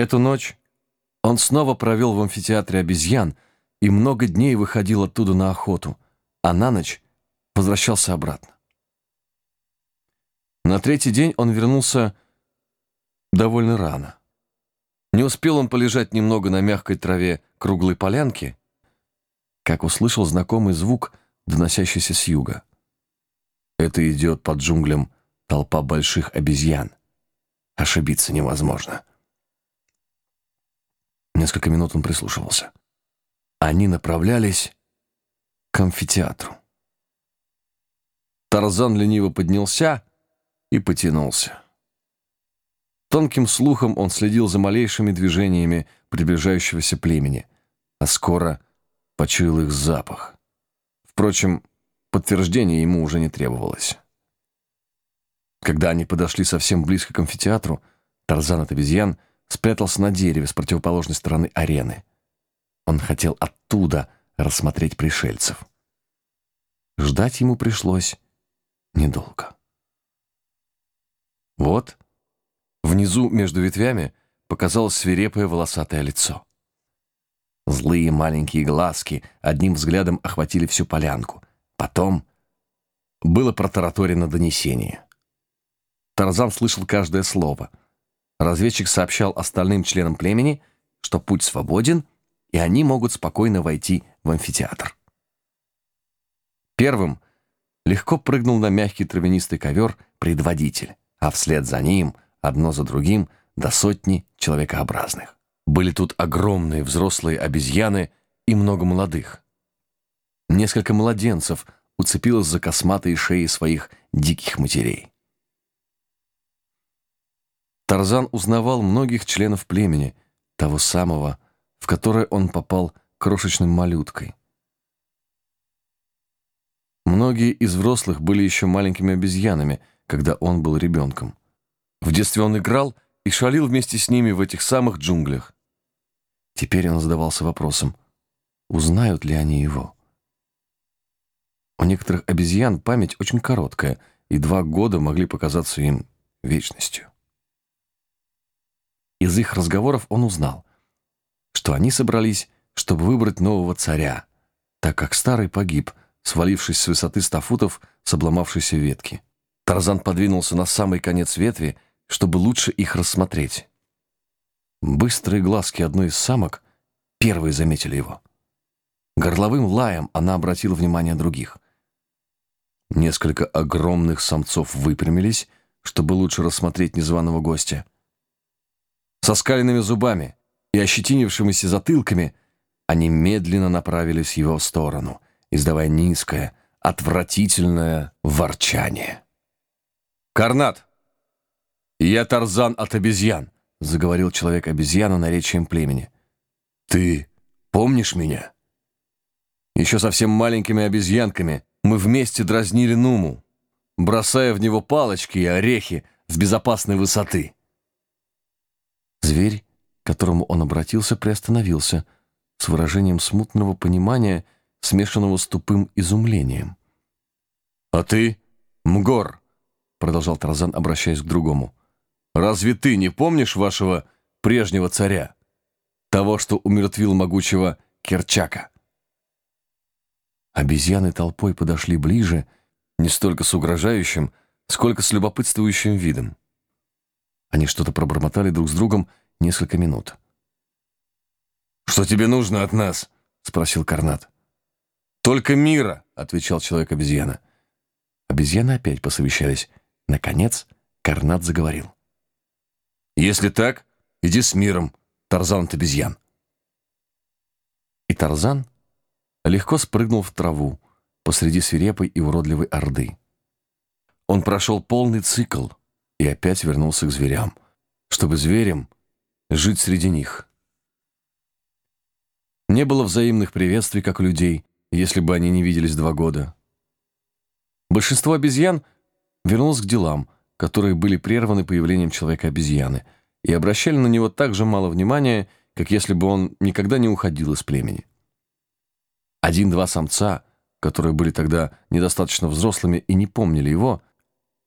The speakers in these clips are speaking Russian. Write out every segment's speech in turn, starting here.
Эту ночь он снова провел в амфитеатре обезьян и много дней выходил оттуда на охоту, а на ночь возвращался обратно. На третий день он вернулся довольно рано. Не успел он полежать немного на мягкой траве круглой полянки, как услышал знакомый звук, доносящийся с юга. Это идет под джунглям толпа больших обезьян. Ошибиться невозможно. Несколько минут он прислушивался. Они направлялись к амфитеатру. Тарзан лениво поднялся и потянулся. Тонким слухом он следил за малейшими движениями приближающегося племени, а скоро почуял их запах. Впрочем, подтверждения ему уже не требовалось. Когда они подошли совсем близко к амфитеатру, Тарзан от обезьян спрятался на дереве с противоположной стороны арены. Он хотел оттуда рассмотреть пришельцев. Ждать ему пришлось недолго. Вот, внизу между ветвями показалось свирепое волосатое лицо. Злые маленькие глазки одним взглядом охватили всю полянку. Потом было протараторено донесение. Тарзан слышал каждое слово. Разведчик сообщал остальным членам племени, что путь свободен, и они могут спокойно войти в амфитеатр. Первым легко прыгнул на мягкий травянистый ковер предводитель, а вслед за ним, одно за другим, до сотни человекообразных. Были тут огромные взрослые обезьяны и много молодых. Несколько младенцев уцепилось за косматые шеи своих диких матерей. Тарзан узнавал многих членов племени, того самого, в которое он попал крошечным малюткой. Многие из взрослых были еще маленькими обезьянами, когда он был ребенком. В детстве он играл и шалил вместе с ними в этих самых джунглях. Теперь он задавался вопросом, узнают ли они его. У некоторых обезьян память очень короткая, и два года могли показаться им вечностью. Из их разговоров он узнал, что они собрались, чтобы выбрать нового царя, так как старый погиб, свалившись с высоты ста футов с обломавшейся ветки. Тарзан подвинулся на самый конец ветви, чтобы лучше их рассмотреть. Быстрые глазки одной из самок первые заметили его. Горловым лаем она обратила внимание других. Несколько огромных самцов выпрямились, чтобы лучше рассмотреть незваного гостя. Со скаленными зубами и ощетинившимися затылками они медленно направились в его сторону, издавая низкое, отвратительное ворчание. «Карнат! Я Тарзан от обезьян!» — заговорил человек-обезьяна наречием племени. «Ты помнишь меня?» Еще совсем маленькими обезьянками мы вместе дразнили Нуму, бросая в него палочки и орехи с безопасной высоты. Зверь, к которому он обратился, приостановился с выражением смутного понимания, смешанного с тупым изумлением. «А ты, Мгор», — продолжал Таразан, обращаясь к другому, — Разве ты не помнишь вашего прежнего царя? Того, что умертвил могучего Керчака?» Обезьяны толпой подошли ближе, не столько с угрожающим, сколько с любопытствующим видом. Они что-то пробормотали друг с другом несколько минут. «Что тебе нужно от нас?» — спросил Карнат. «Только мира», — отвечал человек-обезьяна. Обезьяны опять посовещались. Наконец Карнат заговорил. Если так, иди с миром, Тарзан от обезьян. И Тарзан легко спрыгнул в траву посреди свирепой и уродливой орды. Он прошел полный цикл и опять вернулся к зверям, чтобы зверям жить среди них. Не было взаимных приветствий, как у людей, если бы они не виделись два года. Большинство обезьян вернулось к делам – которые были прерваны появлением человека-обезьяны, и обращали на него так же мало внимания, как если бы он никогда не уходил из племени. Один-два самца, которые были тогда недостаточно взрослыми и не помнили его,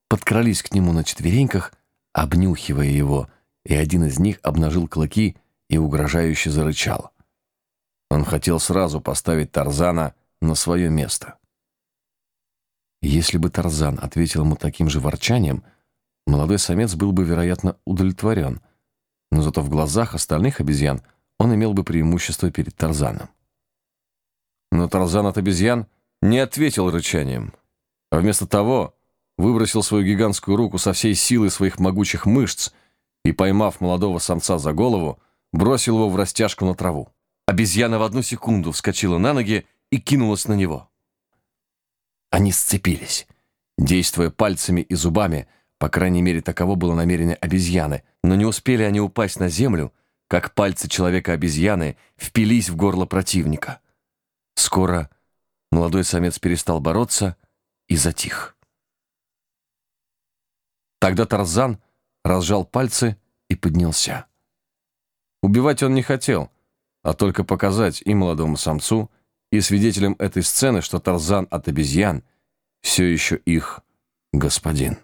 подкрались к нему на четвереньках, обнюхивая его и один из них обнажил клыки и угрожающе зарычал. Он хотел сразу поставить Тарзана на свое место. Если бы Тарзан ответил ему таким же ворчанием, молодой самец был бы, вероятно, удовлетворен, но зато в глазах остальных обезьян он имел бы преимущество перед Тарзаном. Но Тарзан от обезьян не ответил рычанием, а вместо того выбросил свою гигантскую руку со всей силой своих могучих мышц и, поймав молодого самца за голову, бросил его в растяжку на траву. Обезьяна в одну секунду вскочила на ноги и кинулась на него. Они сцепились, действуя пальцами и зубами, по крайней мере, таково было намерение обезьяны, но не успели они упасть на землю, как пальцы человека-обезьяны впились в горло противника. Скоро молодой самец перестал бороться и затих. Тогда Тарзан разжал пальцы и поднялся. Убивать он не хотел, а только показать и молодому самцу, и свидетелям этой сцены, что Тарзан от обезьян все еще их господин.